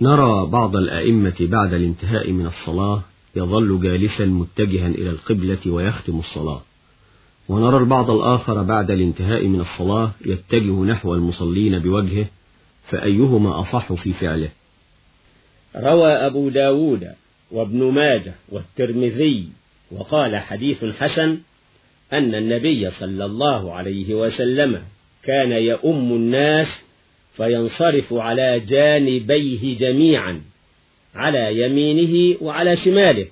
نرى بعض الأئمة بعد الانتهاء من الصلاة يظل جالسا متجها إلى القبلة ويختم الصلاة. ونرى البعض الآخر بعد الانتهاء من الصلاة يتجه نحو المصلين بوجهه فأيهما أصح في فعله؟ روى أبو داود وابن ماجه والترمذي وقال حديث حسن أن النبي صلى الله عليه وسلم كان يؤم الناس فينصرف على جانبيه جميعا على يمينه وعلى شماله.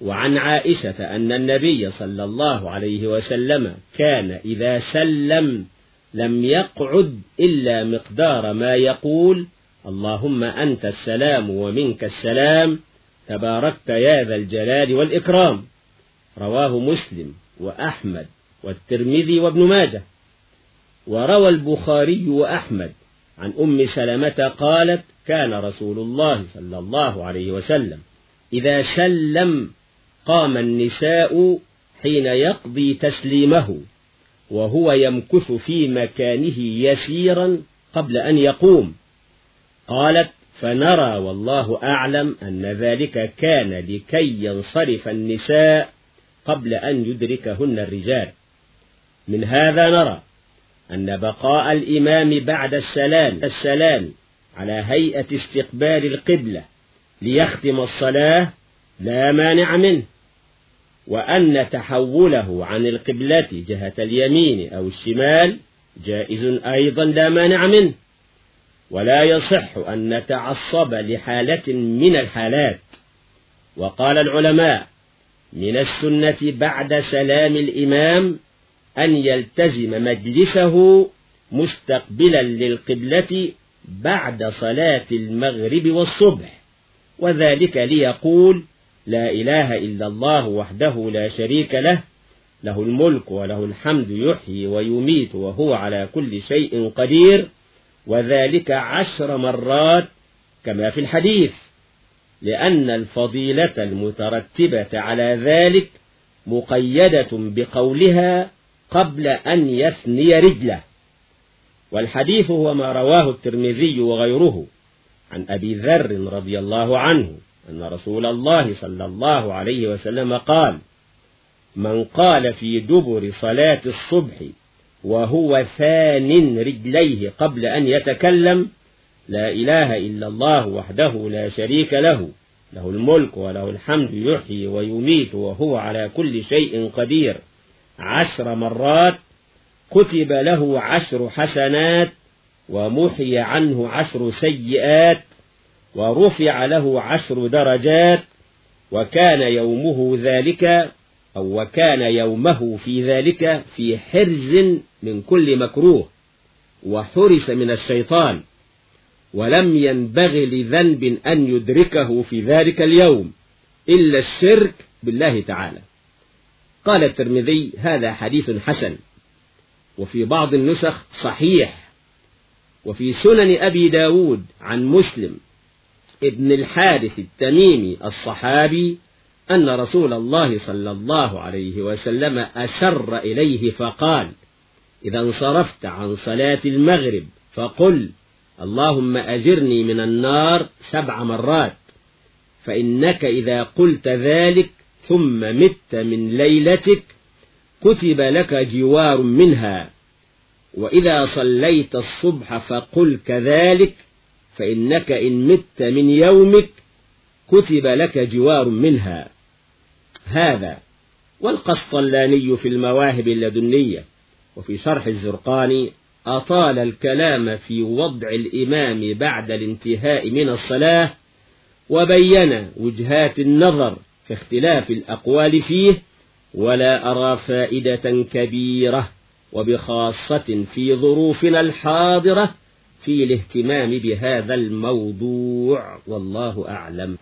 وعن عائشة أن النبي صلى الله عليه وسلم كان إذا سلم لم يقعد إلا مقدار ما يقول اللهم أنت السلام ومنك السلام تباركت يا ذا الجلال والإكرام رواه مسلم وأحمد والترمذي وابن ماجه. وروى البخاري وأحمد عن أم سلمة قالت كان رسول الله صلى الله عليه وسلم إذا سلم قام النساء حين يقضي تسليمه وهو يمكث في مكانه يسيرا قبل أن يقوم. قالت فنرى والله أعلم أن ذلك كان لكي ينصرف النساء قبل أن يدركهن الرجال. من هذا نرى أن بقاء الإمام بعد السلام السلام على هيئة استقبال القبلة ليختم الصلاة لا مانع منه وأن تحوله عن القبلة جهة اليمين أو الشمال جائز أيضا لا مانع منه. ولا يصح أن نتعصب لحالة من الحالات. وقال العلماء من السنة بعد سلام الإمام أن يلتزم مجلسه مستقبلا للقبلة بعد صلاة المغرب والصبح. وذلك ليقول لا إله إلا الله وحده لا شريك له له الملك وله الحمد يحيي ويميت وهو على كل شيء قدير وذلك عشر مرات كما في الحديث لأن الفضيلة المترتبة على ذلك مقيدة بقولها قبل أن يثني رجله. والحديث هو ما رواه الترمذي وغيره عن أبي ذر رضي الله عنه أن رسول الله صلى الله عليه وسلم قال من قال في دبر صلاة الصبح وهو ثان رجليه قبل أن يتكلم لا إله إلا الله وحده لا شريك له له الملك وله الحمد يحيي ويميت وهو على كل شيء قدير عشر مرات كتب له عشر حسنات ومحي عنه عشر سيئات ورفع له عشر درجات وكان يومه ذلك أو وكان يومه في ذلك في حرز من كل مكروه وحرس من الشيطان ولم ينبغ لذنب أن يدركه في ذلك اليوم إلا الشرك بالله تعالى. قال الترمذي هذا حديث حسن وفي بعض النسخ صحيح وفي سنن أبي داود عن مسلم ابن الحارث التميمي الصحابي أن رسول الله صلى الله عليه وسلم أسر إليه فقال إذا انصرفت عن صلاة المغرب فقل اللهم أجرني من النار سبع مرات فإنك إذا قلت ذلك ثم مت من ليلتك كتب لك جوار منها. وإذا صليت الصبح فقل كذلك فإنك إن مت من يومك كتب لك جوار منها. هذا والقسطلاني في المواهب اللدنية وفي شرح الزرقاني أطال الكلام في وضع الإمام بعد الانتهاء من الصلاة وبين وجهات النظر في اختلاف الأقوال فيه ولا أرى فائدة كبيرة وبخاصة في ظروفنا الحاضرة في الاهتمام بهذا الموضوع. والله أعلم.